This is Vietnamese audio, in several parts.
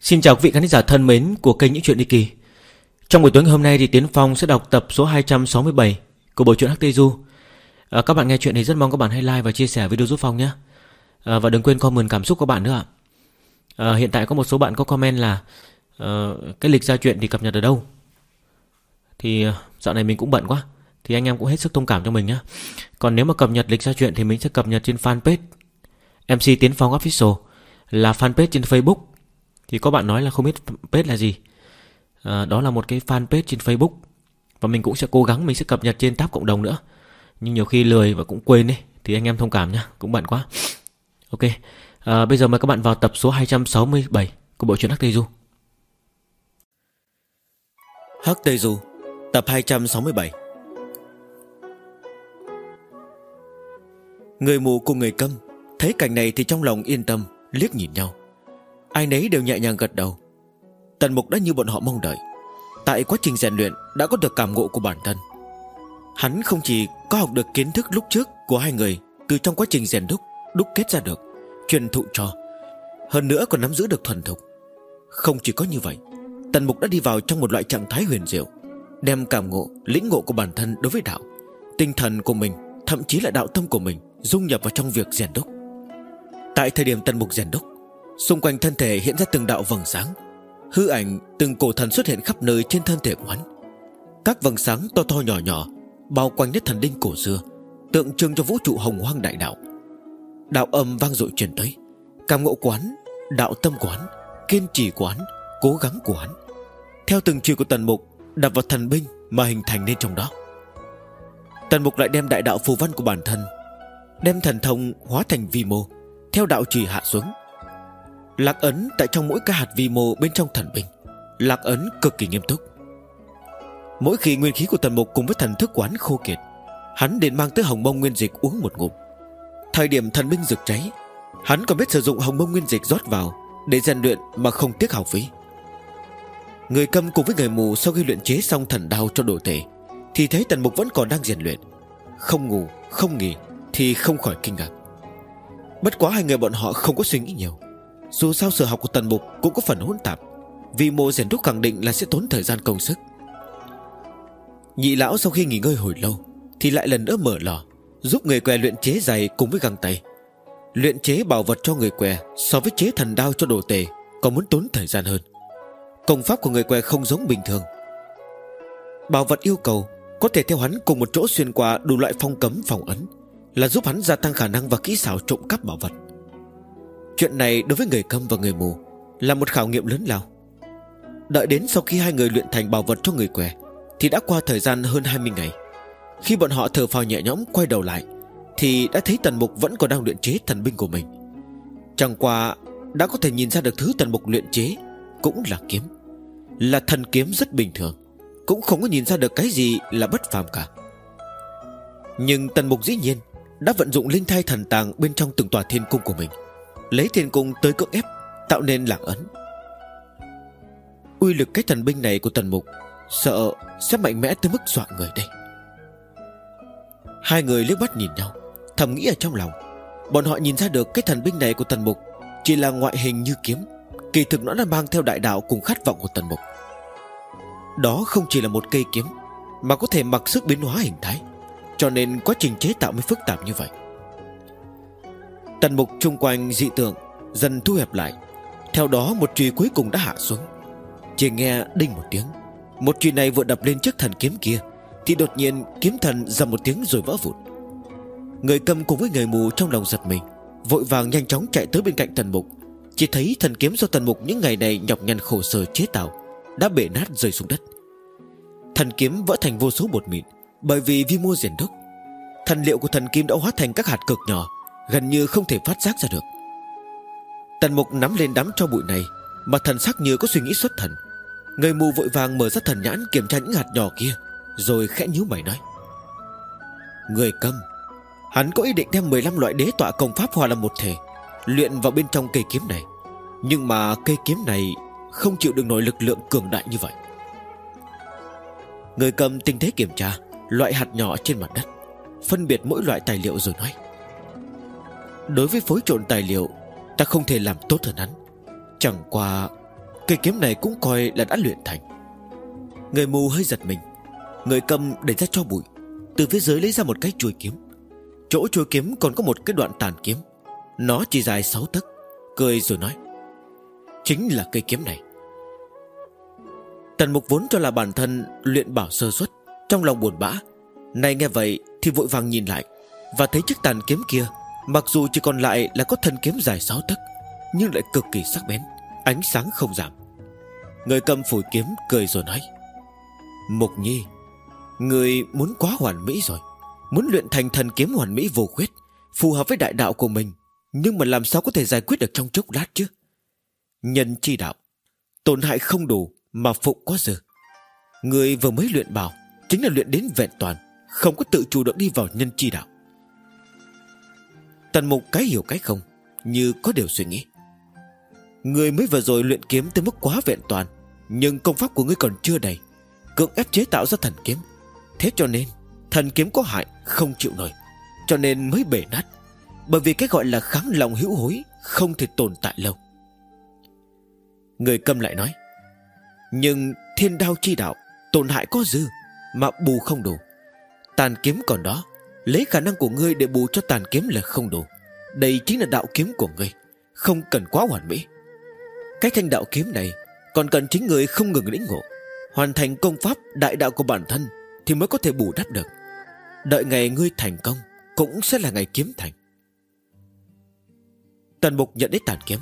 Xin chào quý vị khán giả thân mến của kênh Những Chuyện Đi Kỳ Trong buổi tối ngày hôm nay thì Tiến Phong sẽ đọc tập số 267 của bộ truyện Hắc Tây Du. À, Các bạn nghe chuyện thì rất mong các bạn hãy like và chia sẻ video giúp Phong nhé. À, Và đừng quên comment cảm xúc của bạn nữa ạ. À, Hiện tại có một số bạn có comment là à, Cái lịch ra chuyện thì cập nhật ở đâu? Thì à, dạo này mình cũng bận quá Thì anh em cũng hết sức thông cảm cho mình nhé. Còn nếu mà cập nhật lịch ra chuyện thì mình sẽ cập nhật trên fanpage MC Tiến Phong Official Là fanpage trên Facebook thì có bạn nói là không biết page là gì. À, Đó là một cái fanpage trên Facebook. Và mình cũng sẽ cố gắng mình sẽ cập nhật trên tab cộng đồng nữa. Nhưng nhiều khi lười và cũng quên đi Thì anh em thông cảm nhá Cũng bận quá. Ok à, Bây giờ mời các bạn vào tập số 267 Của bộ truyện Hắc Tây Du. Hắc Tây Du Tập 267 Người mù cùng người câm Thấy cảnh này thì trong lòng yên tâm Liếc nhìn nhau. Ai nấy đều nhẹ nhàng gật đầu. Tần mục đã như bọn họ mong đợi. Tại quá trình rèn luyện đã có được cảm ngộ của bản thân. Hắn không chỉ có học được kiến thức lúc trước của hai người Từ trong quá trình rèn đúc Đúc kết ra được Truyền thụ cho Hơn nữa còn nắm giữ được thuần thục. Không chỉ có như vậy Tần mục đã đi vào trong một loại trạng thái huyền diệu Đem cảm ngộ, lĩnh ngộ của bản thân đối với đạo Tinh thần của mình Thậm chí là đạo tâm của mình Dung nhập vào trong việc rèn đúc. Tại thời điểm tần mục rèn đúc Xung quanh thân thể hiện ra từng đạo vầng sáng. Hư ảnh, từng cổ thần xuất hiện khắp nơi trên thân thể của hắn Các vầng sáng to to nhỏ nhỏ, Bao quanh nhất thần đinh cổ xưa, Tượng trưng cho vũ trụ hồng hoang đại đạo. Đạo âm vang dội truyền tới. Cảm ngộ quán, Đạo tâm quán, Kiên trì quán, Cố gắng quán. Theo từng chiều của tần mục, đập vào thần binh mà hình thành nên trong đó. Tần mục lại đem đại đạo phù văn của bản thân, Đem thần thông hóa thành vi mô, Theo đạo trì hạ xuống. Lạc ấn tại trong mỗi cái hạt vi mô bên trong thần binh. Lạc ấn cực kỳ nghiêm túc. Mỗi khi nguyên khí của thần mục cùng với thần thức quán khô kiệt Hắn đến mang tới hồng mông nguyên dịch uống một ngụm. Thời điểm thần binh rực cháy Hắn còn biết sử dụng hồng mông nguyên dịch rót vào Để rèn luyện mà không tiếc học phí. Người câm cùng với người mù Sau khi luyện chế xong thần đao cho đồ tể Thì thấy tần mục vẫn còn đang rèn luyện. Không ngủ, không nghỉ Thì không khỏi kinh ngạc. Bất quá hai người bọn họ không có suy nghĩ nhiều dù sao sở học của tần mục cũng có phần hỗn tạp, Vì mộ rèn đúc khẳng định là sẽ tốn thời gian công sức. Nhị lão sau khi nghỉ ngơi hồi lâu, Thì lại lần nữa mở lò, Giúp người què luyện chế giày cùng với găng tay. Luyện chế bảo vật cho người què So với chế thần đao cho đồ tề Còn muốn tốn thời gian hơn. Công pháp của người què không giống bình thường. Bảo vật yêu cầu Có thể theo hắn cùng một chỗ xuyên qua Đủ loại phong cấm, phòng ấn Là giúp hắn gia tăng khả năng và kỹ xảo trộm cắp bảo vật. Chuyện này đối với người câm và người mù Là một khảo nghiệm lớn lao. Đợi đến sau khi hai người luyện thành bảo vật cho người què, Thì đã qua thời gian hơn 20 ngày. Khi bọn họ thở phào nhẹ nhõm quay đầu lại, Thì đã thấy Tần Mục vẫn còn đang luyện chế thần binh của mình. Chẳng qua, Đã có thể nhìn ra được thứ Tần Mục luyện chế Cũng là kiếm. Là thần kiếm rất bình thường, Cũng không có nhìn ra được cái gì là bất phàm cả. Nhưng Tần Mục dĩ nhiên Đã vận dụng linh thai thần tàng bên trong từng tòa thiên cung của mình. Lấy thiên cung tới cưỡng ép, Tạo nên lạc ấn. Uy lực cái thần binh này của tần mục, Sợ sẽ mạnh mẽ tới mức dọa người đây. Hai người liếc mắt nhìn nhau, Thầm nghĩ ở trong lòng. Bọn họ nhìn ra được cái thần binh này của tần mục Chỉ là ngoại hình như kiếm, Kỳ thực nó đã mang theo đại đạo cùng khát vọng của tần mục. Đó không chỉ là một cây kiếm, Mà có thể mặc sức biến hóa hình thái, Cho nên quá trình chế tạo mới phức tạp như vậy. Tần mục chung quanh dị tượng, Dần thu hẹp lại. Theo đó, một chùy cuối cùng đã hạ xuống. Chỉ nghe đinh một tiếng. Một chùy này vừa đập lên chiếc thần kiếm kia, Thì đột nhiên kiếm thần dầm một tiếng rồi vỡ vụn. Người cầm cùng với người mù trong lòng giật mình, Vội vàng nhanh chóng chạy tới bên cạnh tần mục. Chỉ thấy thần kiếm do tần mục những ngày này nhọc nhằn khổ sở chế tạo, Đã bể nát rơi xuống đất. Thần kiếm vỡ thành vô số bột mịn, Bởi vì vi mô diện đúc. Thần liệu của thần kim đã hóa thành các hạt cực nhỏ Gần như không thể phát giác ra được. Tần mục nắm lên đám cho bụi này, Mà thần sắc như có suy nghĩ xuất thần. Người mù vội vàng mở ra thần nhãn Kiểm tra những hạt nhỏ kia, Rồi khẽ nhíu mày nói. Người câm Hắn có ý định đem 15 loại đế tọa công pháp hòa làm một thể, Luyện vào bên trong cây kiếm này. Nhưng mà cây kiếm này Không chịu được nổi lực lượng cường đại như vậy. Người cầm tinh tế kiểm tra, Loại hạt nhỏ trên mặt đất, Phân biệt mỗi loại tài liệu rồi nói. Đối với phối trộn tài liệu, Ta không thể làm tốt hơn hắn. Chẳng qua, Cây kiếm này cũng coi là đã luyện thành. Người mù hơi giật mình, Người cầm đẩy ra cho bụi, Từ phía dưới lấy ra một cái chuôi kiếm. Chỗ chuôi kiếm còn có một cái đoạn tàn kiếm, Nó chỉ dài 6 tấc, Cười rồi nói, Chính là cây kiếm này. Tần mục vốn cho là bản thân Luyện bảo sơ xuất Trong lòng buồn bã Này nghe vậy thì vội vàng nhìn lại Và thấy chiếc tàn kiếm kia Mặc dù chỉ còn lại là có thân kiếm dài 6 tấc, Nhưng lại cực kỳ sắc bén, Ánh sáng không giảm. Người cầm phủi kiếm cười rồi nói Mục nhi, Người muốn quá hoàn mỹ rồi, Muốn luyện thành thần kiếm hoàn mỹ vô khuyết, Phù hợp với đại đạo của mình, Nhưng mà làm sao có thể giải quyết được trong chốc lát chứ? Nhân chi đạo, Tổn hại không đủ Mà phụng quá dư Người vừa mới luyện bảo, Chính là luyện đến vẹn toàn, Không có tự chủ động đi vào nhân chi đạo. Tần mục cái hiểu cái không, Như có điều suy nghĩ. Người mới vừa rồi luyện kiếm tới mức quá vẹn toàn, Nhưng công pháp của ngươi còn chưa đầy, Cưỡng ép chế tạo ra thần kiếm. Thế cho nên, Thần kiếm có hại không chịu nổi, Cho nên mới bể nát, Bởi vì cái gọi là kháng lòng hữu hối Không thể tồn tại lâu. Người câm lại nói, Nhưng thiên đao chi đạo, Tổn hại có dư Mà bù không đủ, Tàn kiếm còn đó Lấy khả năng của ngươi để bù cho tàn kiếm là không đủ. Đây chính là đạo kiếm của ngươi, Không cần quá hoàn mỹ. Cái thanh đạo kiếm này Còn cần chính ngươi không ngừng lĩnh ngộ, Hoàn thành công pháp đại đạo của bản thân Thì mới có thể bù đắp được. Đợi ngày ngươi thành công, Cũng sẽ là ngày kiếm thành. Tần mục nhận đến tàn kiếm,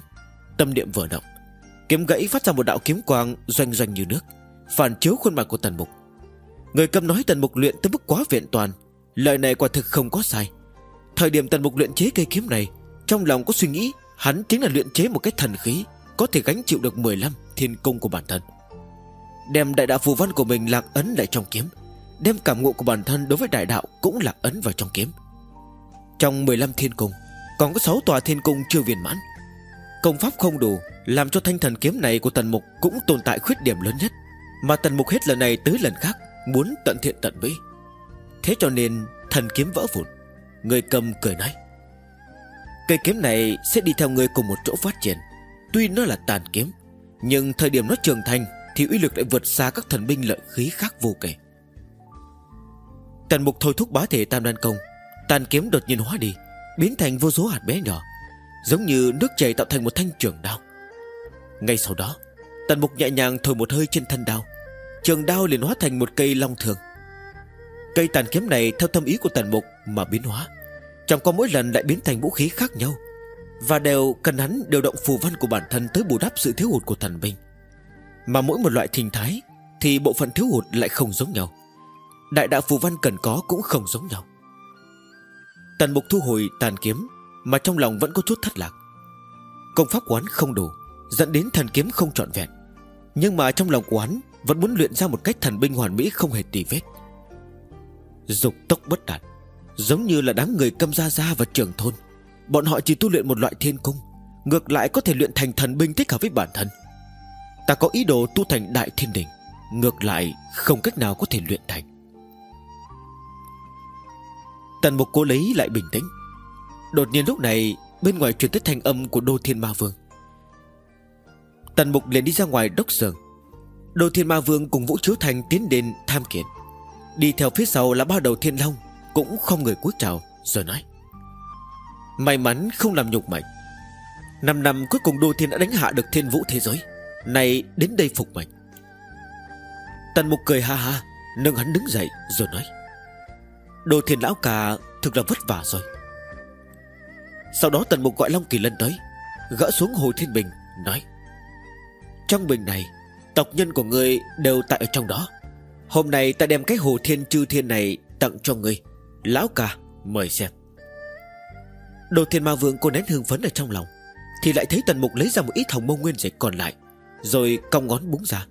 Tâm niệm vừa động. Kiếm gãy phát ra một đạo kiếm quang Doanh doanh như nước, Phản chiếu khuôn mặt của tần mục. Người cầm nói tần mục luyện tới mức quá viện toàn Lời này quả thực không có sai. Thời điểm tần mục luyện chế cây kiếm này, Trong lòng có suy nghĩ, Hắn chính là luyện chế một cái thần khí, Có thể gánh chịu được 15 thiên cung của bản thân. Đem đại đạo phù văn của mình lạc ấn lại trong kiếm, Đem cảm ngộ của bản thân đối với đại đạo Cũng lạc ấn vào trong kiếm. Trong 15 thiên cung, Còn có 6 tòa thiên cung chưa viên mãn. Công pháp không đủ, Làm cho thanh thần kiếm này của tần mục Cũng tồn tại khuyết điểm lớn nhất. Mà tần mục hết lần này tới lần khác, Muốn tận thiện tận mỹ Thế cho nên thần kiếm vỡ vụn. Người cầm cười nói, Cây kiếm này sẽ đi theo người cùng một chỗ phát triển. Tuy nó là tàn kiếm, Nhưng thời điểm nó trưởng thành Thì uy lực lại vượt xa các thần binh lợi khí khác vô kể. Tần mục thôi thúc bá thể tam đan công, Tàn kiếm đột nhiên hóa đi, Biến thành vô số hạt bé nhỏ, Giống như nước chảy tạo thành một thanh trường đao. Ngay sau đó, Tần mục nhẹ nhàng thổi một hơi trên thân đao, Trường đao liền hóa thành một cây long thường. Cây tàn kiếm này theo tâm ý của tần mục mà biến hóa. Chẳng có mỗi lần lại biến thành vũ khí khác nhau. Và đều cần hắn điều động phù văn của bản thân Tới bù đắp sự thiếu hụt của thần binh. Mà mỗi một loại hình thái Thì bộ phận thiếu hụt lại không giống nhau. Đại đạo phù văn cần có cũng không giống nhau. Tần mục thu hồi tàn kiếm Mà trong lòng vẫn có chút thất lạc. Công pháp quán không đủ, Dẫn đến thần kiếm không trọn vẹn. Nhưng mà trong lòng quán Vẫn muốn luyện ra một cách thần binh hoàn mỹ không hề tì vết. Dục tốc bất đạt, Giống như là đám người câm gia gia và trưởng thôn. Bọn họ chỉ tu luyện một loại thiên cung, Ngược lại có thể luyện thành thần binh thích hợp với bản thân. Ta có ý đồ tu thành đại thiên đình, Ngược lại không cách nào có thể luyện thành. Tần mục cố lấy lại bình tĩnh. Đột nhiên lúc này, Bên ngoài truyền tới thanh âm của Đô Thiên Ma Vương. Tần mục liền đi ra ngoài đốc sường Đô Thiên Ma Vương cùng Vũ Chiếu Thành tiến đến tham kiến. Đi theo phía sau là ba đầu thiên long, Cũng không người cúi chào, Rồi nói. May mắn không làm nhục mệnh Năm năm cuối cùng Đô Thiên đã đánh hạ được thiên vũ thế giới. Này đến đây phục mệnh. Tần mục cười ha ha, Nâng hắn đứng dậy, rồi nói. Đồ thiên lão cả thực là vất vả rồi. Sau đó tần mục gọi Long Kỳ Lân tới Gỡ xuống hồ thiên bình, Nói. Trong bình này, Tộc nhân của người đều tại ở trong đó. Hôm nay ta đem cái hồ thiên chư thiên này Tặng cho ngươi. Lão ca, mời xem. Đồ thiên ma vương cô nén hương phấn ở trong lòng, Thì lại thấy tần mục lấy ra một ít hồng mông nguyên dịch còn lại, Rồi cong ngón búng ra.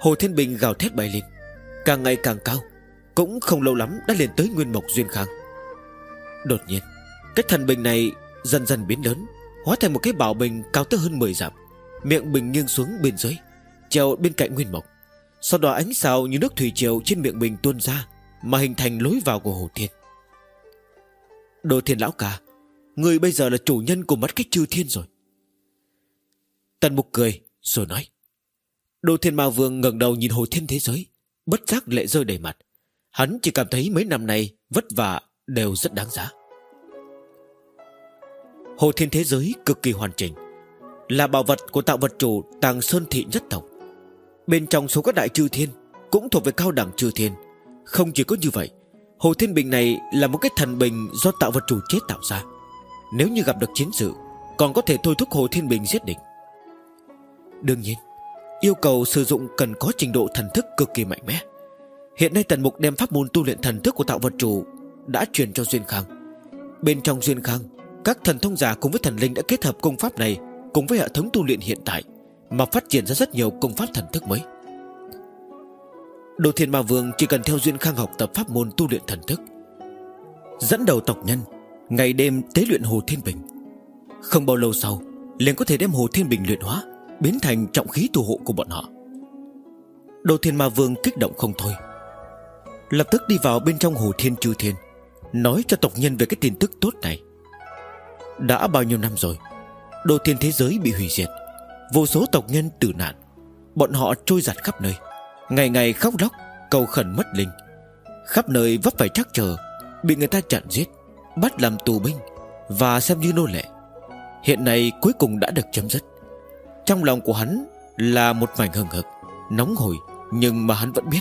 Hồ thiên bình gào thét bay lên, Càng ngày càng cao, cũng không lâu lắm đã lên tới nguyên mộc duyên khang Đột nhiên, Cái thần bình này dần dần biến lớn, Hóa thành một cái bảo bình cao tới hơn 10 dặm, Miệng bình nghiêng xuống bên dưới Treo bên cạnh nguyên mộc. Sau đó ánh sao như nước thủy triều trên miệng bình tuôn ra Mà hình thành lối vào của hồ thiên. Đồ thiên lão cả, Người bây giờ là chủ nhân của mắt cách chư thiên rồi. Tần mục cười rồi nói. Đồ Thiên Ma Vương ngẩng đầu nhìn Hồ Thiên thế giới Bất giác lệ rơi đầy mặt. Hắn chỉ cảm thấy mấy năm nay Vất vả đều rất đáng giá. Hồ Thiên thế giới cực kỳ hoàn chỉnh Là bảo vật của tạo vật chủ Tàng Sơn Thị nhất tộc. Bên trong số các đại chư thiên Cũng thuộc về cao đẳng chư thiên. Không chỉ có như vậy, Hồ Thiên Bình này là một cái thần bình Do tạo vật chủ chế tạo ra. Nếu như gặp được chiến sự, Còn có thể thôi thúc Hồ Thiên Bình giết địch. Đương nhiên, Yêu cầu sử dụng cần có trình độ thần thức cực kỳ mạnh mẽ. Hiện nay Tần Mục đem pháp môn tu luyện thần thức của tạo vật chủ Đã truyền cho Duyên Khang. Bên trong Duyên Khang, Các thần thông giả cùng với thần linh đã kết hợp công pháp này Cùng với hệ thống tu luyện hiện tại. Mà phát triển ra rất nhiều công pháp thần thức mới. Đồ Thiên Ma Vương chỉ cần theo Duyên Khang học tập pháp môn tu luyện thần thức, Dẫn đầu tộc nhân, Ngày đêm tế luyện Hồ Thiên Bình. Không bao lâu sau, liền có thể đem Hồ Thiên Bình luyện hóa, Biến thành trọng khí tu hộ của bọn họ. Đồ Thiên Ma Vương kích động không thôi. Lập tức đi vào bên trong Hồ Thiên Chư Thiên, Nói cho tộc nhân về cái tin tức tốt này. Đã bao nhiêu năm rồi, Đồ thiên thế giới bị hủy diệt. Vô số tộc nhân tử nạn. Bọn họ trôi giặt khắp nơi. Ngày ngày khóc lóc, Cầu khẩn mất linh. Khắp nơi vấp phải trắc trở, Bị người ta chặn giết, Bắt làm tù binh Và xem như nô lệ. Hiện nay cuối cùng đã được chấm dứt. Trong lòng của hắn là một mảnh hừng hực, Nóng hổi, Nhưng mà hắn vẫn biết,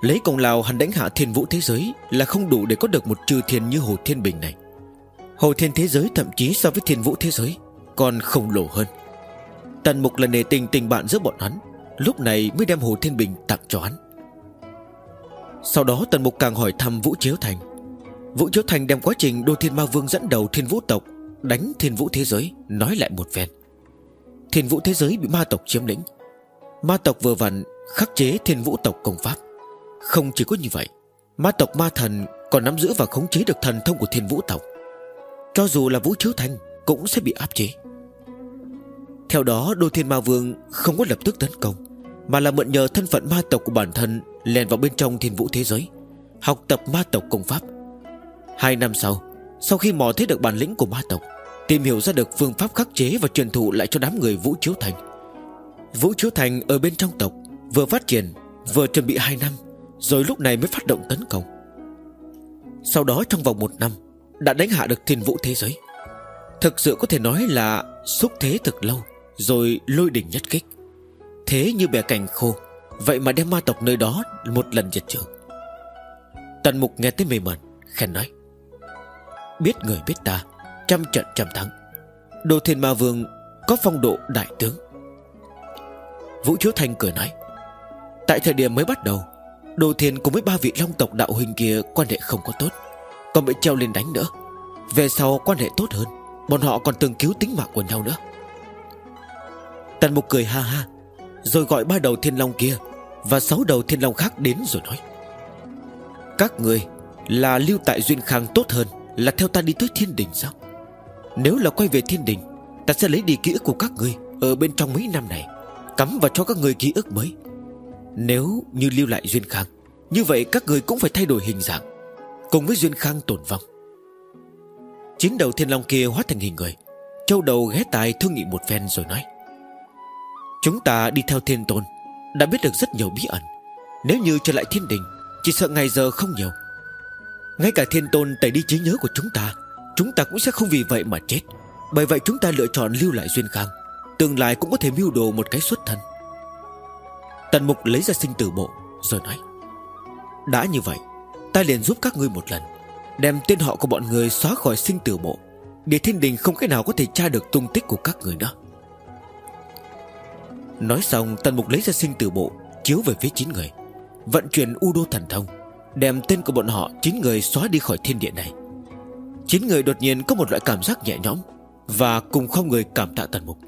Lấy công lao hắn đánh hạ thiên vũ thế giới Là không đủ để có được một trừ thiên như Hồ Thiên Bình này. Hồ Thiên thế giới thậm chí so với thiên vũ thế giới Còn khổng lồ hơn. Tần mục là nề tình tình bạn giữa bọn hắn, Lúc này mới đem Hồ Thiên Bình tặng cho hắn. Sau đó Tần Mục càng hỏi thăm Vũ Chiếu Thành. Vũ Chiếu Thành đem quá trình Đô Thiên Ma Vương dẫn đầu Thiên Vũ tộc, Đánh Thiên Vũ thế giới, Nói lại một phen. Thiên Vũ thế giới bị ma tộc chiếm lĩnh. Ma tộc vừa vặn khắc chế Thiên Vũ tộc công pháp. Không chỉ có như vậy, Ma tộc ma thần còn nắm giữ và khống chế được thần thông của Thiên Vũ tộc. Cho dù là Vũ Chiếu Thành Cũng sẽ bị áp chế. Theo đó, Đô Thiên Ma Vương không có lập tức tấn công, mà là mượn nhờ thân phận ma tộc của bản thân Lèn vào bên trong thiên vũ thế giới, Học tập ma tộc công pháp. Hai năm sau Sau khi mò thấy được bản lĩnh của ma tộc, Tìm hiểu ra được phương pháp khắc chế Và truyền thụ lại cho đám người Vũ Chiếu Thành. Vũ Chiếu Thành ở bên trong tộc, Vừa phát triển, Vừa chuẩn bị hai năm, Rồi lúc này mới phát động tấn công. Sau đó trong vòng một năm, Đã đánh hạ được thiên vũ thế giới. Thực sự có thể nói là Xúc thế thực lâu. Rồi lôi đỉnh nhất kích. Thế như bẻ cành khô, Vậy mà đem ma tộc nơi đó Một lần diệt trừ. Tần mục nghe tới mê mẩn Khen nói, Biết người biết ta, Trăm trận trăm thắng. Đồ thiên ma vương có phong độ đại tướng. Vũ Chiếu Thanh cười nói, Tại thời điểm mới bắt đầu Đồ thiên cùng với ba vị long tộc đạo huynh kia Quan hệ không có tốt, Còn bị treo lên đánh nữa. Về sau quan hệ tốt hơn, Bọn họ còn từng cứu tính mạng của nhau nữa. Tần mục cười ha ha, rồi gọi ba đầu thiên long kia Và sáu đầu thiên long khác đến rồi nói. Các người Là lưu tại Duyên Khang tốt hơn Là theo ta đi tới thiên đình sao? Nếu là quay về thiên đình, Ta sẽ lấy đi ký ức của các người Ở bên trong mấy năm này, Cắm vào cho các người ký ức mới. Nếu như lưu lại Duyên Khang, Như vậy các người cũng phải thay đổi hình dạng, Cùng với Duyên Khang tổn vong. Chín đầu thiên long kia hóa thành hình người, Châu đầu ghé tài thương nghị một phen rồi nói. Chúng ta đi theo thiên tôn, Đã biết được rất nhiều bí ẩn. Nếu như trở lại thiên đình, Chỉ sợ ngày giờ không nhiều. Ngay cả thiên tôn tẩy đi trí nhớ của chúng ta Chúng ta cũng sẽ không vì vậy mà chết. Bởi vậy chúng ta lựa chọn lưu lại duyên khang Tương lai cũng có thể mưu đồ một cái xuất thân. Tần mục lấy ra sinh tử bộ, Rồi nói, Đã như vậy, Ta liền giúp các ngươi một lần, Đem tên họ của bọn người xóa khỏi sinh tử bộ, Để thiên đình không cái nào có thể tra được tung tích của các người nữa. Nói xong, tần mục lấy ra sinh tử bộ, Chiếu về phía chín người. Vận chuyển u đô thần thông, Đem tên của bọn họ, chín người xóa đi khỏi thiên địa này. Chín người đột nhiên có một loại cảm giác nhẹ nhõm Và cùng không người cảm tạ tần mục.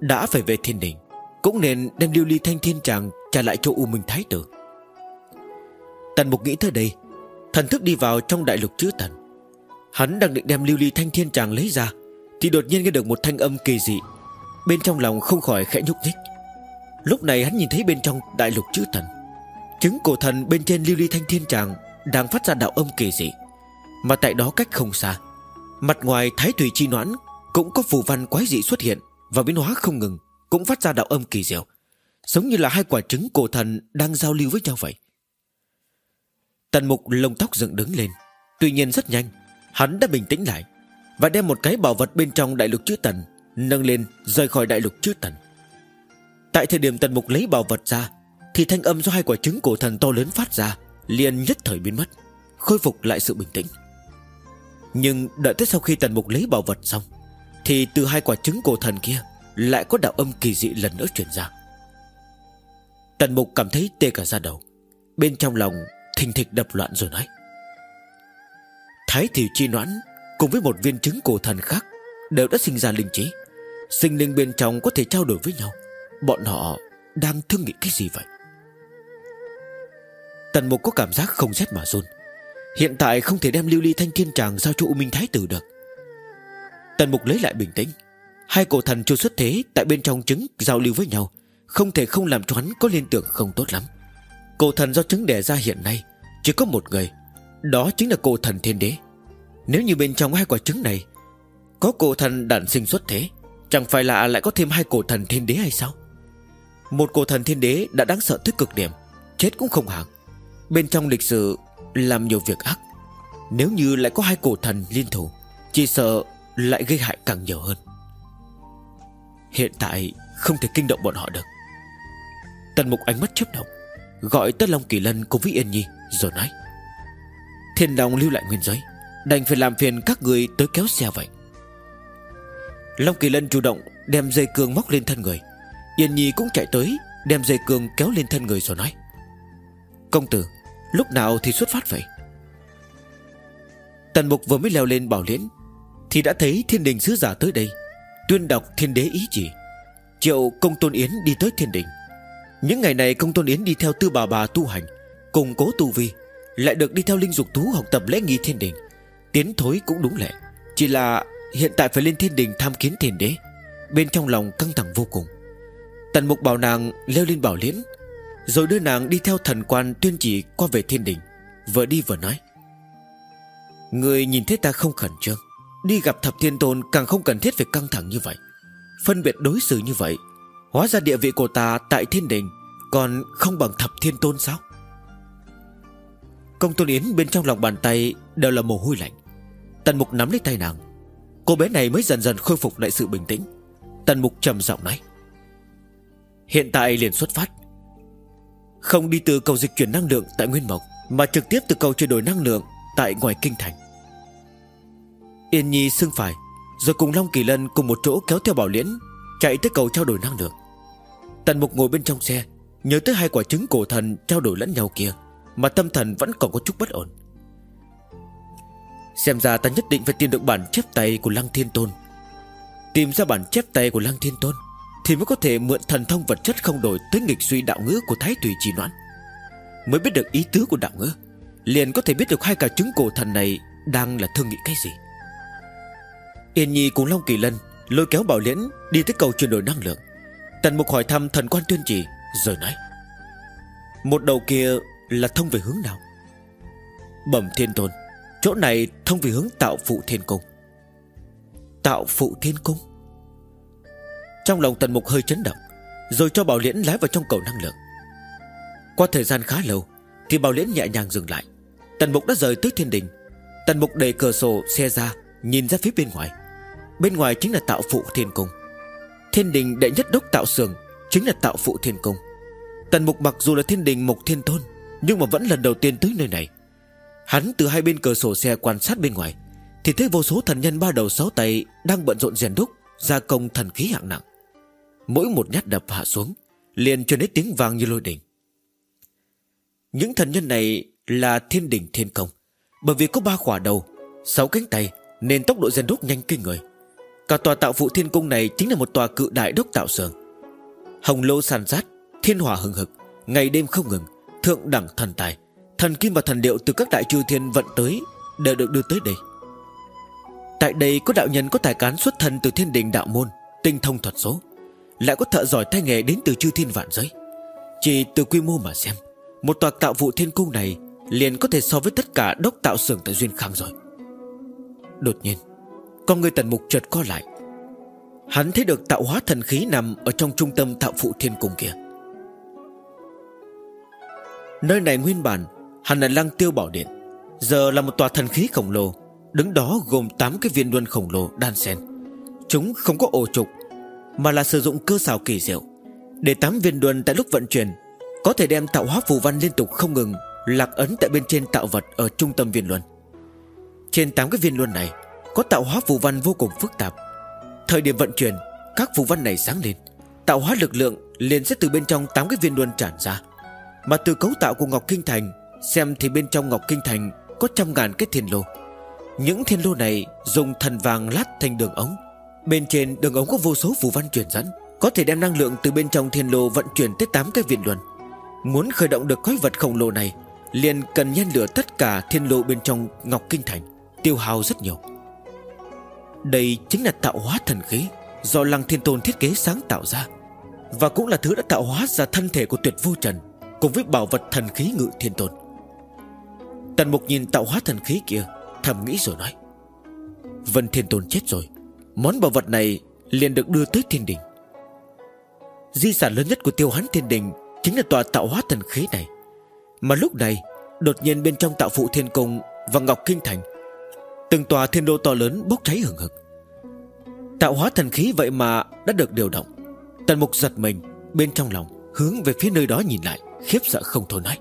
Đã phải về thiên đình, Cũng nên đem lưu ly thanh thiên tràng Trả lại cho U Minh Thái Tử. Tần mục nghĩ tới đây, Thần thức đi vào trong đại lục chữ tần Hắn đang định đem lưu ly thanh thiên tràng lấy ra, Thì đột nhiên nghe được một thanh âm kỳ dị Bên trong lòng không khỏi khẽ nhúc nhích. Lúc này hắn nhìn thấy bên trong đại lục chữ thần. Trứng cổ thần bên trên lưu ly thanh thiên tràng Đang phát ra đạo âm kỳ dị. Mà tại đó cách không xa, Mặt ngoài thái thủy chi noãn Cũng có phù văn quái dị xuất hiện Và biến hóa không ngừng, Cũng phát ra đạo âm kỳ diệu, Giống như là hai quả trứng cổ thần Đang giao lưu với nhau vậy. Tần mục lông tóc dựng đứng lên, Tuy nhiên rất nhanh, Hắn đã bình tĩnh lại Và đem một cái bảo vật bên trong đại lục chữ tần Nâng lên, rời khỏi đại lục chư tần Tại thời điểm tần mục lấy bảo vật ra, Thì thanh âm do hai quả trứng cổ thần to lớn phát ra, liền nhất thời biến mất, Khôi phục lại sự bình tĩnh. Nhưng đợi tới sau khi tần mục lấy bảo vật xong, Thì từ hai quả trứng cổ thần kia Lại có đạo âm kỳ dị lần nữa truyền ra. Tần mục cảm thấy tê cả da đầu, Bên trong lòng thình thịch đập loạn rồi nói. Thái thị chi noãn Cùng với một viên trứng cổ thần khác Đều đã sinh ra linh trí. Sinh linh bên trong có thể trao đổi với nhau. Bọn họ đang thương nghị cái gì vậy? Tần mục có cảm giác không rét mà run. Hiện tại không thể đem lưu ly thanh thiên tràng Giao cho U Minh Thái Tử được. Tần mục lấy lại bình tĩnh. Hai cổ thần chưa xuất thế, Tại bên trong trứng giao lưu với nhau, Không thể không làm cho hắn có liên tưởng không tốt lắm. Cổ thần do trứng đẻ ra hiện nay, Chỉ có một người, Đó chính là cổ thần thiên đế. Nếu như bên trong hai quả trứng này, Có cổ thần đản sinh xuất thế Chẳng phải là lại có thêm hai cổ thần thiên đế hay sao? Một cổ thần thiên đế đã đáng sợ tới cực điểm, Chết cũng không hàng Bên trong lịch sử làm nhiều việc ác. Nếu như lại có hai cổ thần liên thủ, Chỉ sợ lại gây hại càng nhiều hơn. Hiện tại không thể kinh động bọn họ được. Tần mục ánh mắt chớp động, Gọi Tất Long Kỳ Lân cùng với Yên Nhi, Rồi nói. Thiên Long lưu lại nguyên giới, Đành phải làm phiền các người tới kéo xe vậy. Long Kỳ Lân chủ động Đem dây cương móc lên thân người. Yên Nhi cũng chạy tới, Đem dây cương kéo lên thân người rồi nói. Công tử, Lúc nào thì xuất phát vậy? Tần Mục vừa mới leo lên bảo liễn, Thì đã thấy thiên đình sứ giả tới đây, Tuyên đọc thiên đế ý chỉ. Triệu công tôn yến đi tới thiên đình. Những ngày này công tôn yến đi theo tư bà bà tu hành, Cùng cố tu vi, Lại được đi theo linh dục thú học tập lễ nghi thiên đình. Tiến thối cũng đúng lệ, Chỉ là hiện tại phải lên thiên đình tham kiến thiên đế. Bên trong lòng căng thẳng vô cùng. Tần mục bảo nàng leo lên bảo liễn, rồi đưa nàng đi theo thần quan tuyên chỉ qua về thiên đình, Vừa đi vừa nói. Người nhìn thấy ta không khẩn trương, Đi gặp thập thiên tôn càng không cần thiết phải căng thẳng như vậy. Phân biệt đối xử như vậy, Hóa ra địa vị của ta tại thiên đình Còn không bằng thập thiên tôn sao? Công tôn yến bên trong lòng bàn tay Đều là mồ hôi lạnh. Tần mục nắm lấy tay nàng Cô bé này mới dần dần khôi phục lại sự bình tĩnh. Tần mục trầm giọng nói. Hiện tại liền xuất phát. Không đi từ cầu dịch chuyển năng lượng tại Nguyên Mộc, Mà trực tiếp từ cầu chuyển đổi năng lượng Tại ngoài Kinh Thành. Yên Nhi xưng phải, Rồi cùng Long Kỳ Lân cùng một chỗ kéo theo bảo liễn Chạy tới cầu trao đổi năng lượng. Tần Mục ngồi bên trong xe, Nhớ tới hai quả trứng cổ thần trao đổi lẫn nhau kia, Mà tâm thần vẫn còn có chút bất ổn. Xem ra ta nhất định phải tìm được bản chép tay của Lăng Thiên Tôn. Tìm ra bản chép tay của Lăng Thiên Tôn thì mới có thể mượn thần thông vật chất không đổi Tới nghịch suy đạo ngữ của Thái Tùy Trì Noãn. Mới biết được ý tứ của đạo ngữ, Liền có thể biết được hai cả chứng cổ thần này Đang là thương nghị cái gì. Yên Nhi cùng Long Kỳ Lân Lôi kéo Bảo Liễn đi tới cầu chuyển đổi năng lượng. Tần Mục hỏi thăm thần quan tuyên trì, Rồi nói, Một đầu kia là thông về hướng nào? Bẩm thiên tôn Chỗ này thông về hướng tạo phụ thiên cung. Tạo phụ thiên cung? Trong lòng tần mục hơi chấn động, Rồi cho bảo liễn lái vào trong cầu năng lượng. Qua thời gian khá lâu, Thì bảo liễn nhẹ nhàng dừng lại. Tần mục đã rời tới thiên đình. Tần mục đẩy cửa sổ xe ra, Nhìn ra phía bên ngoài. Bên ngoài chính là tạo phụ thiên cung. Thiên đình đệ nhất đốc tạo sường Chính là tạo phụ thiên cung. Tần mục mặc dù là thiên đình mục thiên tôn, Nhưng mà vẫn lần đầu tiên tới nơi này. Hắn từ hai bên cửa sổ xe quan sát bên ngoài Thì thấy vô số thần nhân ba đầu sáu tay Đang bận rộn rèn đúc Gia công thần khí hạng nặng. Mỗi một nhát đập hạ xuống Liền cho đến tiếng vang như lôi đình. Những thần nhân này Là thiên đỉnh thiên công Bởi vì có ba khỏa đầu Sáu cánh tay Nên tốc độ rèn đúc nhanh kinh người. Cả tòa tạo phụ thiên cung này Chính là một tòa cự đại đốc tạo sường Hồng lô sàn rát, Thiên hỏa hừng hực Ngày đêm không ngừng Thượng đẳng thần tài. Thần kim và thần điệu từ các đại chư thiên vận tới Đều được đưa tới đây. Tại đây có đạo nhân có tài cán xuất thân từ thiên đình đạo môn, Tinh thông thuật số, lại có thợ giỏi tay nghề đến từ chư thiên vạn giới. Chỉ từ quy mô mà xem, Một tòa tạo vụ thiên cung này Liền có thể so với tất cả đốc tạo xưởng tại Duyên Khang rồi. Đột nhiên, Con người tần mục chợt co lại. Hắn thấy được tạo hóa thần khí nằm Ở trong trung tâm tạo phụ thiên cung kia. Nơi này nguyên bản Hẳn là lăng tiêu bảo điện. Giờ là một tòa thần khí khổng lồ, Đứng đó gồm 8 cái viên luân khổng lồ đan xen. Chúng không có ổ trục, Mà là sử dụng cơ xào kỳ diệu. Để 8 viên luân tại lúc vận chuyển, Có thể đem tạo hóa phù văn liên tục không ngừng, Lạc ấn tại bên trên tạo vật Ở trung tâm viên luân. Trên 8 cái viên luân này, Có tạo hóa phù văn vô cùng phức tạp. Thời điểm vận chuyển, Các phù văn này sáng lên, Tạo hóa lực lượng liền sẽ từ bên trong 8 cái viên luân tràn ra. Mà từ cấu tạo của Ngọc Kinh Thành Xem thì bên trong Ngọc Kinh Thành Có trăm ngàn cái thiên lô. Những thiên lô này dùng thần vàng lát thành đường ống. Bên trên đường ống có vô số phù văn truyền dẫn, Có thể đem năng lượng từ bên trong thiên lô Vận chuyển tới 8 cái viện luân. Muốn khởi động được quái vật khổng lồ này, liền cần nhen lửa tất cả thiên lô bên trong Ngọc Kinh Thành, Tiêu hao rất nhiều. Đây chính là tạo hóa thần khí Do Lăng Thiên Tôn thiết kế sáng tạo ra, Và cũng là thứ đã tạo hóa ra thân thể của tuyệt vô trần Cùng với bảo vật thần khí ngự thiên tôn. Tần Mục nhìn tạo hóa thần khí kia, Thầm nghĩ rồi nói. Vân Thiên Tôn chết rồi, Món bảo vật này liền được đưa tới thiên đình. Di sản lớn nhất của tiêu hán thiên đình Chính là tòa tạo hóa thần khí này. Mà lúc này, Đột nhiên bên trong tạo phụ thiên cung Và ngọc kinh thành, Từng tòa thiên đô to lớn bốc cháy hừng hực. Tạo hóa thần khí vậy mà Đã được điều động. Tần mục giật mình, bên trong lòng Hướng về phía nơi đó nhìn lại, Khiếp sợ không thôi nói.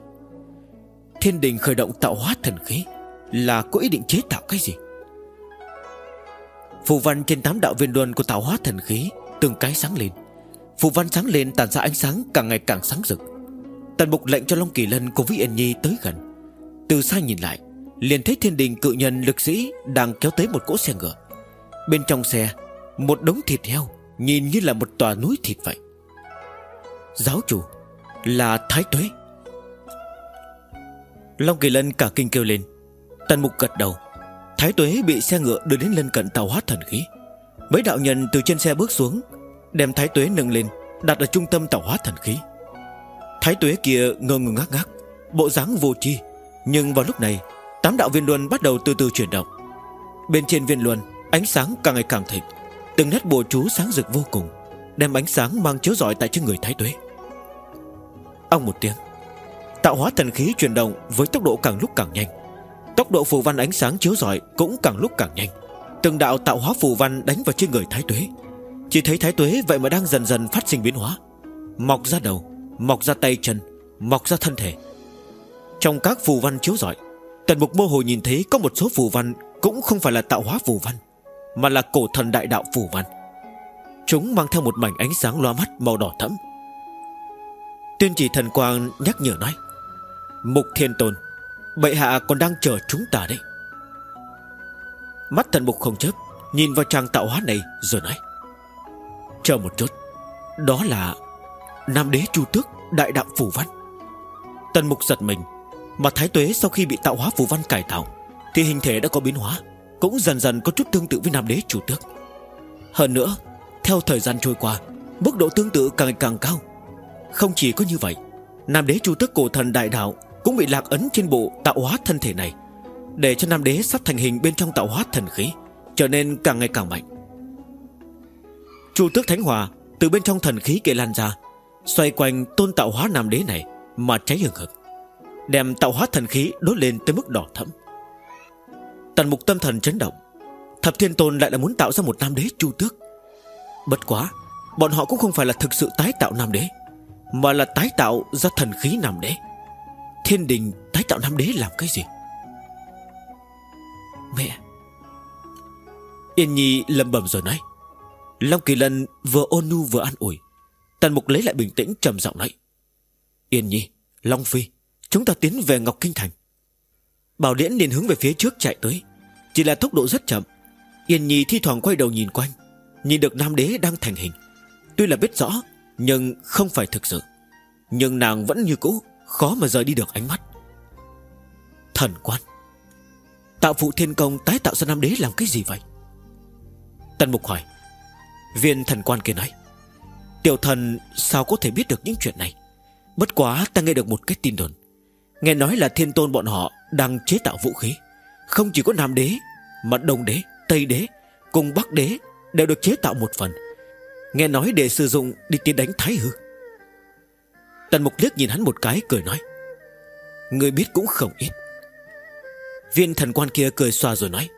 Thiên đình khởi động tạo hóa thần khí, Là có ý định chế tạo cái gì? Phù văn trên tám đạo viên luân của tạo hóa thần khí Từng cái sáng lên. Phù văn sáng lên tàn ra ánh sáng càng ngày càng sáng rực. Tần mục lệnh cho Long Kỳ Lân cùng với Yên Nhi tới gần. Từ xa nhìn lại, Liền thấy thiên đình cự nhân lực sĩ Đang kéo tới một cỗ xe ngựa. Bên trong xe, Một đống thịt heo Nhìn như là một tòa núi thịt vậy. Giáo chủ Là Thái Tuế. Long Kỳ Lân cả kinh kêu lên. Tần mục gật đầu. Thái Tuế bị xe ngựa đưa đến lân cận tàu hóa thần khí. Mấy đạo nhân từ trên xe bước xuống, Đem Thái Tuế nâng lên, Đặt ở trung tâm tàu hóa thần khí. Thái Tuế kia ngơ ngơ ngác ngác, Bộ dáng vô tri, Nhưng vào lúc này, Tám đạo viên luân bắt đầu từ từ chuyển động. Bên trên viên luân, Ánh sáng càng ngày càng thịnh, Từng nét bùa chú sáng rực vô cùng, Đem ánh sáng mang chiếu rọi tại trên người Thái Tuế. Ông một tiếng Tạo hóa thần khí chuyển động với tốc độ càng lúc càng nhanh. Tốc độ phù văn ánh sáng chiếu rọi Cũng càng lúc càng nhanh. Từng đạo tạo hóa phù văn đánh vào trên người Thái Tuế. Chỉ thấy Thái Tuế vậy mà đang dần dần phát sinh biến hóa. Mọc ra đầu, Mọc ra tay chân, Mọc ra thân thể. Trong các phù văn chiếu rọi, Tần mục mơ hồ nhìn thấy có một số phù văn Cũng không phải là tạo hóa phù văn, Mà là cổ thần đại đạo phù văn. Chúng mang theo một mảnh ánh sáng loa mắt màu đỏ thẫm. Tuyên chỉ thần quang nhắc nhở nói Mục thiên tôn, Bệ hạ còn đang chờ chúng ta đấy. Mắt thần mục không chớp, Nhìn vào trang tạo hóa này rồi nói. Chờ một chút, Đó là Nam đế chu tước, đại đạo phù văn. Tần mục giật mình, Mà thái tuế sau khi bị tạo hóa phù văn cải tạo, Thì hình thể đã có biến hóa, Cũng dần dần có chút tương tự với nam đế chu tước. Hơn nữa, Theo thời gian trôi qua, Mức độ tương tự càng ngày càng cao. Không chỉ có như vậy, Nam đế chu tước cổ thần đại đạo cũng bị lạc ấn trên bộ tạo hóa thân thể này, Để cho nam đế sắp thành hình bên trong tạo hóa thần khí, Trở nên càng ngày càng mạnh. Chu tước thánh hòa Từ bên trong thần khí kia lan ra, Xoay quanh tôn tạo hóa nam đế này Mà cháy hừng hực, Đem tạo hóa thần khí đốt lên tới mức đỏ thẫm. Tần mục tâm thần chấn động, Thập thiên tôn lại là muốn tạo ra một nam đế chu tước. Bất quá, Bọn họ cũng không phải là thực sự tái tạo nam đế, Mà là tái tạo ra thần khí nam đế. Thiên đình tái tạo nam đế làm cái gì? Mẹ Yên Nhi lầm bầm rồi nói Long Kỳ Lân vừa ôn nhu vừa an ủi Tần Mục lấy lại bình tĩnh trầm giọng nói Yên Nhi, Long Phi Chúng ta tiến về Ngọc Kinh Thành. Bảo Điễn liền hướng về phía trước chạy tới Chỉ là tốc độ rất chậm. Yên Nhi thi thoảng quay đầu nhìn quanh Nhìn được Nam Đế đang thành hình. Tuy là biết rõ Nhưng không phải thực sự. Nhưng nàng vẫn như cũ Khó mà rời đi được ánh mắt. Thần quan. Tạo phụ thiên công tái tạo ra Nam Đế làm cái gì vậy? Tần Mục hỏi. Viên thần quan kia nói. Tiểu thần sao có thể biết được những chuyện này? Bất quá ta nghe được một cái tin đồn. Nghe nói là thiên tôn bọn họ Đang chế tạo vũ khí. Không chỉ có Nam Đế Mà Đông Đế, Tây Đế Cùng Bắc Đế Đều được chế tạo một phần. Nghe nói để sử dụng đi tiến đánh Thái Hư. Tần Mục liếc nhìn hắn một cái, cười nói Người biết cũng không ít. Viên thần quan kia cười xoa rồi nói,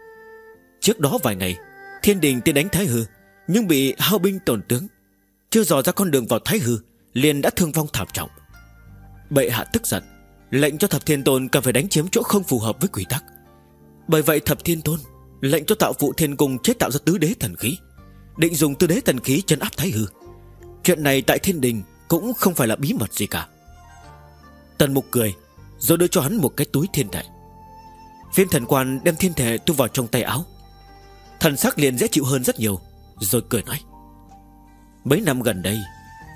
Trước đó vài ngày, Thiên đình tiến đánh Thái Hư, Nhưng bị hao binh tổn tướng, Chưa dò ra con đường vào Thái Hư, Liền đã thương vong thảm trọng. Bệ hạ tức giận, Lệnh cho thập thiên tôn cần phải đánh chiếm chỗ không phù hợp với quy tắc. Bởi vậy thập thiên tôn Lệnh cho tạo vụ thiên cung chế tạo ra tứ đế thần khí, Định dùng tứ đế thần khí chấn áp Thái Hư. Chuyện này tại thiên đình cũng không phải là bí mật gì cả. Tần mục cười, Rồi đưa cho hắn một cái túi thiên thể. Viên thần quan đem thiên thể tu vào trong tay áo. Thần sắc liền dễ chịu hơn rất nhiều, Rồi cười nói. Mấy năm gần đây,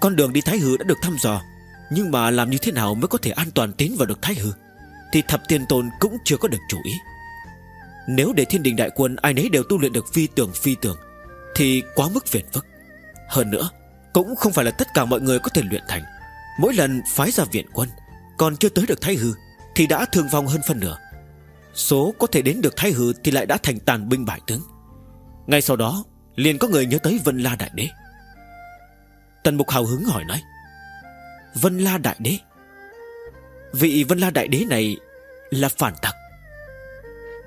Con đường đi Thái Hư đã được thăm dò, Nhưng mà làm như thế nào mới có thể an toàn tiến vào được Thái Hư, Thì thập tiên tôn cũng chưa có được chủ ý. Nếu để thiên đình đại quân Ai nấy đều tu luyện được phi tường phi tường, Thì quá mức phiền phức. Hơn nữa cũng không phải là tất cả mọi người có thể luyện thành. Mỗi lần phái ra viện quân, Còn chưa tới được Thái Hư, Thì đã thương vong hơn phân nửa. Số có thể đến được Thái Hư Thì lại đã thành tàn binh bại tướng. Ngay sau đó, liền có người nhớ tới Vân La Đại Đế. Tần Mục hào hứng hỏi nói, Vân La Đại Đế? Vị Vân La Đại Đế này Là phản tặc.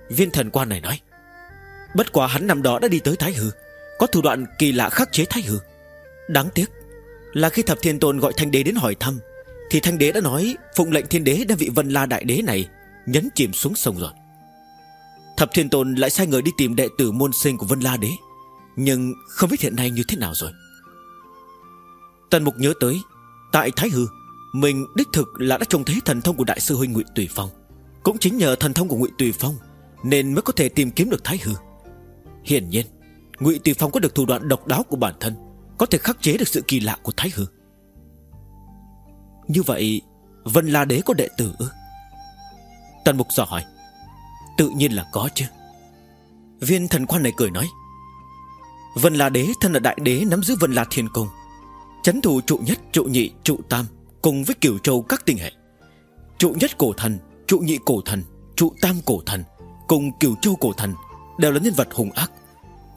Viên thần quan này nói, Bất quả hắn năm đó đã đi tới Thái Hư, Có thủ đoạn kỳ lạ khắc chế Thái Hư. Đáng tiếc Là khi thập thiên tôn gọi thanh đế đến hỏi thăm, Thì thanh đế đã nói Phụng lệnh thiên đế đã vị Vân La Đại Đế này Nhấn chìm xuống sông rồi. Thập thiên tôn lại sai người đi tìm đệ tử môn sinh của Vân La Đế, Nhưng không biết hiện nay như thế nào rồi. Tần Mục nhớ tới, Tại Thái Hư, Mình đích thực là đã trông thấy thần thông của Đại sư Huynh Ngụy Tùy Phong. Cũng chính nhờ thần thông của Ngụy Tùy Phong Nên mới có thể tìm kiếm được Thái Hư. Hiển nhiên, Ngụy Tùy Phong có được thủ đoạn độc đáo của bản thân có thể khắc chế được sự kỳ lạ của Thái Hư. Như vậy Vân La Đế có đệ tử ư? Tần Mục dò hỏi. Tự nhiên là có chứ. Viên thần quan này cười nói. Vân La Đế thân là đại đế nắm giữ Vân La Thiên Cung. Chấn thủ trụ nhất, trụ nhị, trụ tam Cùng với kiểu châu các tinh hệ. Trụ nhất cổ thần, trụ nhị cổ thần Trụ tam cổ thần Cùng kiểu châu cổ thần Đều là nhân vật hùng ác.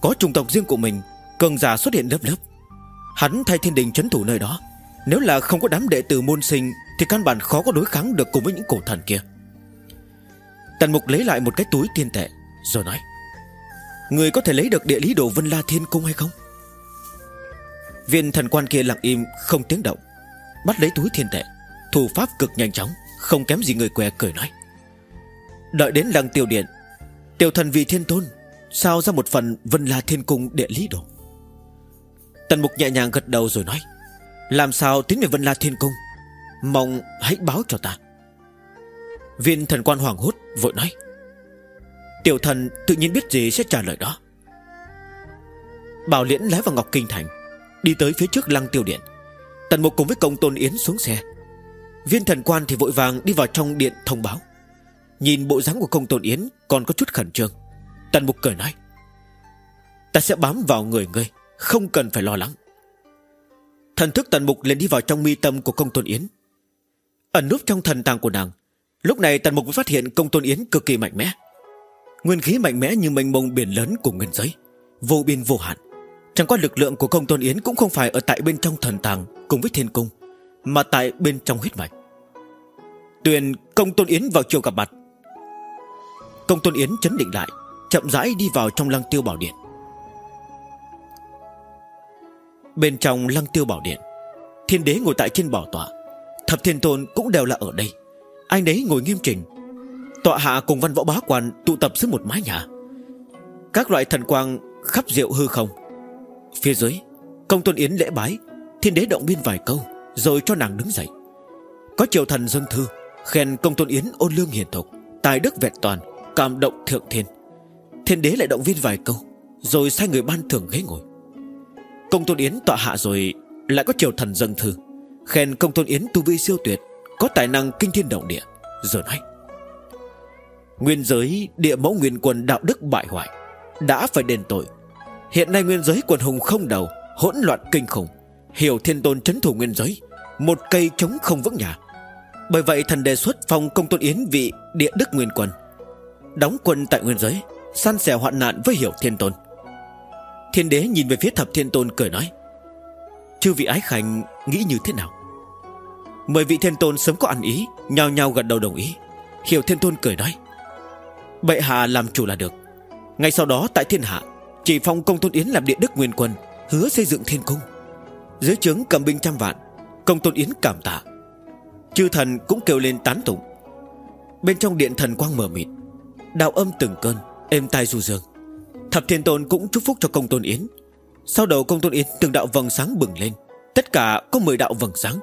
Có chủng tộc riêng của mình Cường giả xuất hiện lớp lớp. Hắn thay thiên đình chấn thủ nơi đó. Nếu là không có đám đệ tử môn sinh, Thì căn bản khó có đối kháng được cùng với những cổ thần kia. Tần mục lấy lại một cái túi tiên tệ, Rồi nói, Người có thể lấy được địa lý đồ Vân La Thiên Cung hay không? Viên thần quan kia lặng im, không tiếng động, Bắt lấy túi thiên tệ, Thủ pháp cực nhanh chóng, Không kém gì người què cười nói, Đợi đến lăng tiêu điện Tiểu thần vì thiên tôn, Sao ra một phần Vân La Thiên Cung địa lý đồ? Tần mục nhẹ nhàng gật đầu rồi nói, Làm sao tiến về Vân La Thiên Cung? Mong hãy báo cho ta. Viên thần quan hoàng hốt, vội nói, Tiểu thần tự nhiên biết gì sẽ trả lời đó. Bảo liễn lái vào Ngọc Kinh Thành, Đi tới phía trước lăng tiêu điện. Tần mục cùng với công tôn yến xuống xe. Viên thần quan thì vội vàng đi vào trong điện thông báo. Nhìn bộ dáng của công tôn yến Còn có chút khẩn trương. Tần mục cười nói, Ta sẽ bám vào người ngươi. Không cần phải lo lắng. Thần thức tần mục liền đi vào trong mi tâm của công tôn yến. Ẩn núp trong thần tàng của nàng, Lúc này tần mục phát hiện công tôn yến cực kỳ mạnh mẽ. Nguyên khí mạnh mẽ như mênh mông biển lớn của nguyên giới, Vô biên vô hạn. Chẳng qua lực lượng của công tôn yến Cũng không phải ở tại bên trong thần tàng Cùng với thiên cung, Mà tại bên trong huyết mạch. Tuyền công tôn yến vào chiều gặp mặt. Công tôn yến chấn định lại, Chậm rãi đi vào trong lăng tiêu bảo điện. Bên trong lăng tiêu bảo điện. Thiên đế ngồi tại trên bảo tọa. Thập thiên tôn cũng đều là ở đây. Anh đấy ngồi nghiêm trình Tọa hạ cùng văn võ bá quan tụ tập dưới một mái nhà. Các loại thần quang khắp rượu hư không. Phía dưới, Công tôn yến lễ bái, Thiên đế động viên vài câu, Rồi cho nàng đứng dậy. Có triều thần dân thư, Khen công tôn yến ôn lương hiền thục, Tài đức vẹn toàn, Cảm động thượng thiên. Thiên đế lại động viên vài câu, Rồi sai người ban thưởng ghế ngồi. Công tôn yến tọa hạ rồi Lại có triều thần dâng thư. Khen công tôn yến tu vi siêu tuyệt, Có tài năng kinh thiên động địa. Rồi nói, Nguyên giới, địa mẫu nguyên quân đạo đức bại hoại, Đã phải đền tội. Hiện nay nguyên giới quần hùng không đầu, Hỗn loạn kinh khủng. Hiểu thiên tôn chấn thủ nguyên giới, Một cây chống không vững nhà. Bởi vậy thần đề xuất phong công tôn yến vị địa đức nguyên quân, Đóng quân tại nguyên giới, San sẻ hoạn nạn với hiểu thiên tôn. Thiên đế nhìn về phía thập thiên tôn cười nói, Chư vị ái khanh, nghĩ như thế nào? Mười vị thiên tôn sớm có ăn ý, Nhao nhao gật đầu đồng ý. Hiểu thiên tôn cười nói, Bệ hạ làm chủ là được. Ngay sau đó tại thiên hạ, Chỉ phong công tôn yến làm địa đức nguyên quân, Hứa xây dựng thiên cung. Dưới trướng cầm binh trăm vạn, Công tôn yến cảm tạ. Chư thần cũng kêu lên tán tụng. Bên trong điện thần quang mở mịt, Đạo âm từng cơn, Êm tai du dương. Thập thiên tôn cũng chúc phúc cho công tôn yến. Sau đầu công tôn yến, từng đạo vầng sáng bừng lên. Tất cả có 10 đạo vầng sáng.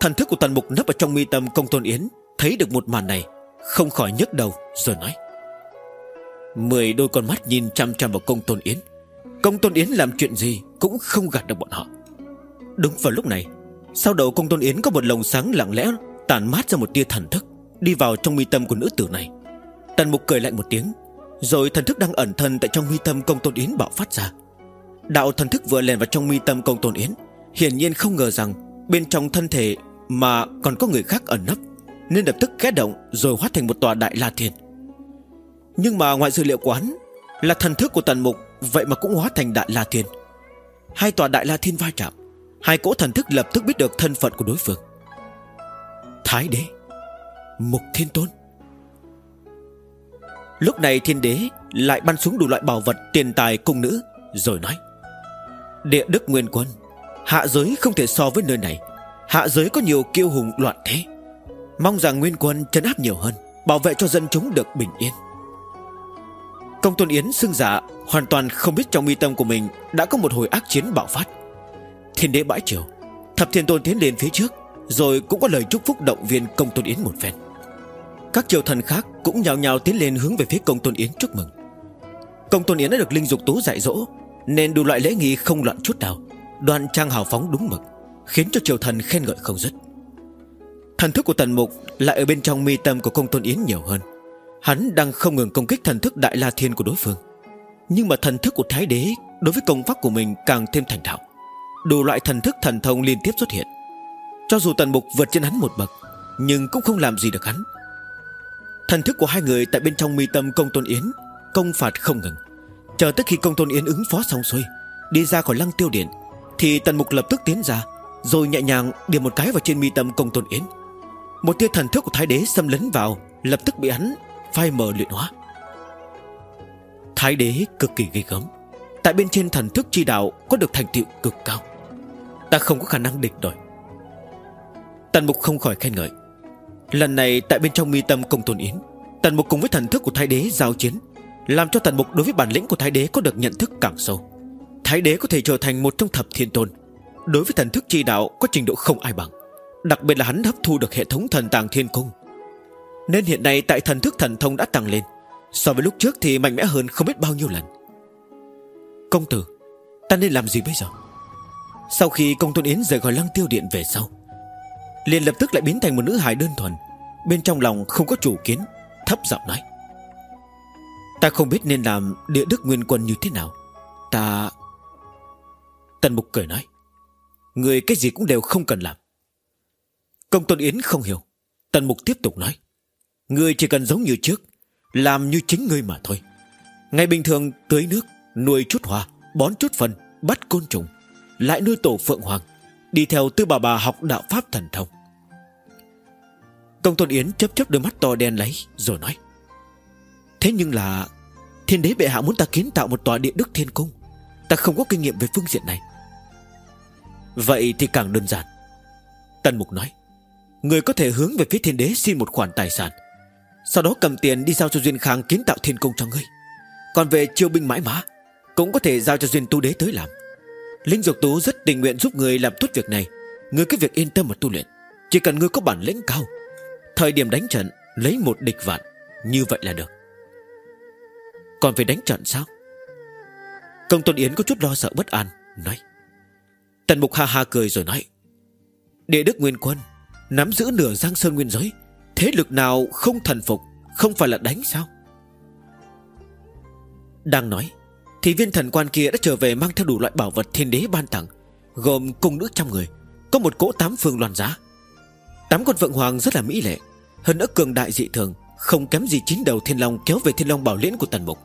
Thần thức của tần mục nấp ở trong mi tâm công tôn yến Thấy được một màn này, Không khỏi nhức đầu, rồi nói. Mười đôi con mắt nhìn chăm chăm vào công tôn yến. Công tôn yến làm chuyện gì Cũng không gạt được bọn họ. Đúng vào lúc này, Sau đầu công tôn yến có một lồng sáng lặng lẽ tàn mát ra một tia thần thức Đi vào trong mi tâm của nữ tử này. Tần mục cười lạnh một tiếng rồi thần thức đang ẩn thân tại trong mi tâm công tôn yến bạo phát ra. Đạo thần thức vừa lèn vào trong mi tâm công tôn yến. Hiển nhiên không ngờ rằng, Bên trong thân thể mà còn có người khác ẩn nấp, Nên lập tức ghé động Rồi hóa thành một tòa đại la thiên Nhưng mà ngoại dữ liệu quán Là thần thức của tần mục, Vậy mà cũng hóa thành đại la thiên Hai tòa đại la thiên va chạm, Hai cỗ thần thức lập tức biết được thân phận của đối phương. Thái đế, Mục thiên tôn. Lúc này thiên đế Lại bắn xuống đủ loại bảo vật tiền tài cung nữ, Rồi nói, Địa đức nguyên quân, Hạ giới không thể so với nơi này. Hạ giới có nhiều kiêu hùng loạn thế. Mong rằng nguyên quân chấn áp nhiều hơn, Bảo vệ cho dân chúng được bình yên. Công tôn Yến xưng giả Hoàn toàn không biết trong mi tâm của mình Đã có một hồi ác chiến bạo phát. Thiên đế bãi triều, Thập thiên tôn tiến lên phía trước, Rồi cũng có lời chúc phúc động viên công tôn Yến một phen. Các triều thần khác Cũng nhào nhào tiến lên hướng về phía công tôn Yến chúc mừng. Công tôn Yến đã được Linh Dục Tú dạy dỗ, Nên đủ loại lễ nghi không loạn chút nào Đoàn trang hào phóng đúng mực, Khiến cho triều thần khen ngợi không dứt. Thần thức của tần mục Lại ở bên trong mi tâm của công tôn yến nhiều hơn. Hắn đang không ngừng công kích thần thức đại la thiên của đối phương. Nhưng mà thần thức của thái đế Đối với công pháp của mình càng thêm thành thạo. Đủ loại thần thức thần thông liên tiếp xuất hiện. Cho dù tần mục vượt trên hắn một bậc, Nhưng cũng không làm gì được hắn. Thần thức của hai người tại bên trong mi tâm công tôn yến, Công phạt không ngừng. Chờ tới khi công tôn yến ứng phó xong xuôi, Đi ra khỏi lăng tiêu điện, Thì tần mục lập tức tiến ra, rồi nhẹ nhàng điểm một cái vào trên mi tâm công tôn yến. Một tia thần thức của thái đế xâm lấn vào, Lập tức bị hắn phai mờ luyện hóa. Thái đế cực kỳ gây gớm. Tại bên trên thần thức chi đạo Có được thành tựu cực cao. Ta không có khả năng địch đổi Tần mục không khỏi khen ngợi. Lần này tại bên trong mi tâm công tôn yến, Tần mục cùng với thần thức của thái đế giao chiến, Làm cho tần mục đối với bản lĩnh của thái đế Có được nhận thức càng sâu. Thái đế có thể trở thành một trong thập thiên tôn. Đối với thần thức chi đạo Có trình độ không ai bằng, Đặc biệt là hắn hấp thu được hệ thống thần tàng thiên cung. Nên hiện nay tại thần thức thần thông đã tăng lên, So với lúc trước thì mạnh mẽ hơn không biết bao nhiêu lần. Công tử, Ta nên làm gì bây giờ? Sau khi công tôn Yến rời khỏi lăng tiêu điện về sau liền lập tức lại biến thành một nữ hài đơn thuần. Bên trong lòng không có chủ kiến, Thấp giọng nói. Ta không biết nên làm địa đức nguyên quân như thế nào. Ta Tần Mục cười nói. Người cái gì cũng đều không cần làm. Công Tôn Yến không hiểu. Tần Mục tiếp tục nói. Người chỉ cần giống như trước, Làm như chính ngươi mà thôi. Ngày bình thường tưới nước, Nuôi chút hoa, Bón chút phân, Bắt côn trùng, Lại nuôi tổ Phượng Hoàng Đi theo tư bà bà học đạo Pháp thần thông. Công Tôn Yến chấp chấp đôi mắt to đen lấy, Rồi nói, Thế nhưng là Thiên đế bệ hạ muốn ta kiến tạo một tòa địa đức thiên cung, Ta không có kinh nghiệm về phương diện này. Vậy thì càng đơn giản. Tần Mục nói, Người có thể hướng về phía thiên đế xin một khoản tài sản, Sau đó cầm tiền đi giao cho Duyên Khang kiến tạo thiên cung cho ngươi. Còn về chiêu binh mãi mã, Cũng có thể giao cho Duyên Tu Đế tới làm. Linh Dục Tú rất tình nguyện giúp người làm tốt việc này. Người cứ việc yên tâm mà tu luyện. Chỉ cần người có bản lĩnh cao, Thời điểm đánh trận, Lấy một địch vạn, Như vậy là được. Còn về đánh trận sao? Công Tôn Yến có chút lo sợ bất an, Nói. Tần Mục ha ha cười rồi nói. Đệ đức nguyên quân, Nắm giữ nửa giang sơn nguyên giới, Thế lực nào không thần phục, Không phải là đánh sao? Đang nói thì viên thần quan kia đã trở về mang theo đủ loại bảo vật thiên đế ban tặng, Gồm cung nữ trăm người, Có một cỗ tám phương loàn giá. Tám con vượng hoàng rất là mỹ lệ, Hơn nữa cường đại dị thường, Không kém gì chín đầu thiên long kéo về thiên long bảo liễn của tần mục.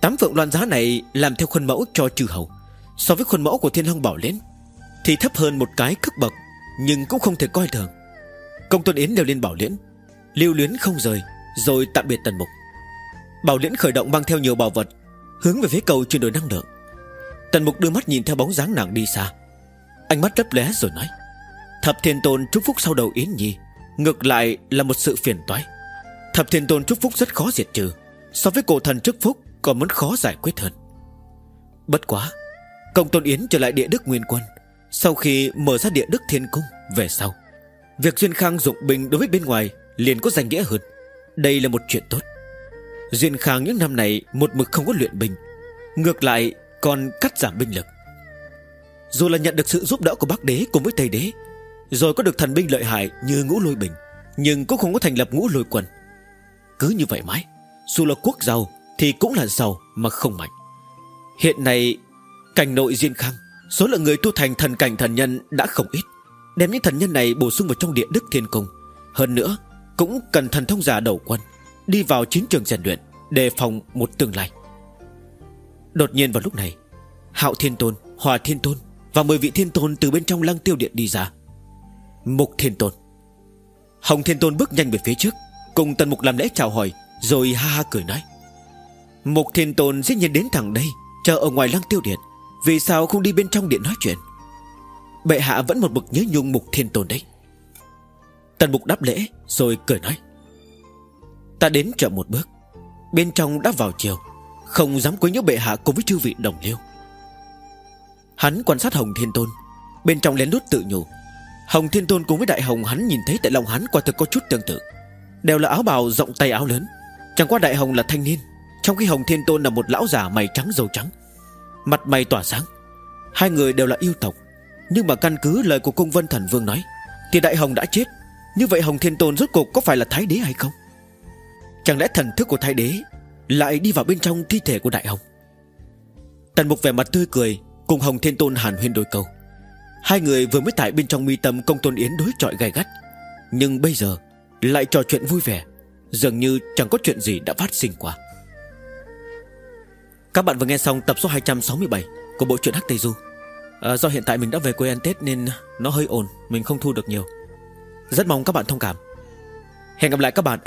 Tám phượng loan giá này Làm theo khuôn mẫu cho trừ hầu. So với khuôn mẫu của thiên long bảo liễn, Thì thấp hơn một cái cấp bậc, Nhưng cũng không thể coi thường. Công Tôn Yến đều lên bảo liễn, Lưu luyến không rời, Rồi tạm biệt Tần Mục. Bảo liễn khởi động mang theo nhiều bảo vật Hướng về phía cầu chuyển đổi năng lượng. Tần Mục đưa mắt nhìn theo bóng dáng nàng đi xa. Ánh mắt lấp lé rồi nói, Thập Thiên Tôn chúc phúc sau đầu Yến Nhi, Ngược lại là một sự phiền toái. Thập Thiên Tôn chúc phúc rất khó diệt trừ, So với cổ thần chúc phúc Còn muốn khó giải quyết hơn. Bất quá, Công Tôn Yến trở lại địa đức Nguyên Quân, Sau khi mở ra địa đức Thiên Cung, Về sau, Việc Duyên Khang dụng binh đối với bên ngoài liền có danh nghĩa hơn. Đây là một chuyện tốt. Duyên Khang những năm này Một mực không có luyện binh. Ngược lại, còn cắt giảm binh lực. Dù là nhận được sự giúp đỡ của Bắc Đế cùng với Tây Đế, Rồi có được thần binh lợi hại như ngũ lôi bình, Nhưng cũng không có thành lập ngũ lôi quân. Cứ như vậy mãi, Dù là quốc giàu Thì cũng là giàu mà không mạnh. Hiện nay, Cảnh nội Diên Khang, Số lượng người tu thành thần cảnh thần nhân đã không ít, Đem những thần nhân này bổ sung vào trong địa đức thiên cung. Hơn nữa, Cũng cần thần thông giả đầu quân. Đi vào chiến trường rèn luyện Đề phòng một tương lai. Đột nhiên vào lúc này Hạo Thiên Tôn, Hòa Thiên Tôn Và 10 vị Thiên Tôn từ bên trong lăng tiêu điện đi ra. Mục Thiên Tôn. Hồng Thiên Tôn bước nhanh về phía trước Cùng Tần Mục làm lễ chào hỏi Rồi ha ha cười nói. Mục Thiên Tôn dĩ nhiên đến thẳng đây Chờ ở ngoài lăng tiêu điện Vì sao không đi bên trong điện nói chuyện? Bệ hạ vẫn một bực nhớ nhung Mục Thiên Tôn đấy. Tần Mục đáp lễ Rồi cười nói. Ta đến chậm một bước. Bên trong đã vào chiều, Không dám quấy nhớ bệ hạ cùng với chư vị đồng liêu. Hắn quan sát Hồng Thiên Tôn, Bên trong lén lút tự nhủ. Hồng Thiên Tôn cùng với Đại Hồng hắn nhìn thấy tại lòng hắn quả thực có chút tương tự. Đều là áo bào rộng tay áo lớn, Chẳng qua Đại Hồng là thanh niên, Trong khi Hồng Thiên Tôn là một lão già mày trắng dầu trắng. Mặt mày tỏa sáng, Hai người đều là yêu tộc. Nhưng mà căn cứ lời của cung vân thần vương nói, Thì Đại Hồng đã chết. Như vậy Hồng Thiên Tôn rốt cuộc có phải là Thái Đế hay không? Chẳng lẽ thần thức của Thái Đế Lại đi vào bên trong thi thể của Đại Hồng? Tần Mục vẻ mặt tươi cười Cùng Hồng Thiên Tôn hàn huyên đôi câu. Hai người vừa mới tại bên trong mi tâm công tôn yến đối chọi gai gắt Nhưng bây giờ Lại trò chuyện vui vẻ Dường như chẳng có chuyện gì đã phát sinh qua. Các bạn vừa nghe xong tập số 267 Của bộ truyện Hắc Tây Du. À, Do hiện tại mình đã về quê ăn Tết Nên nó hơi ồn Mình không thu được nhiều. Rất mong các bạn thông cảm. Hẹn gặp lại các bạn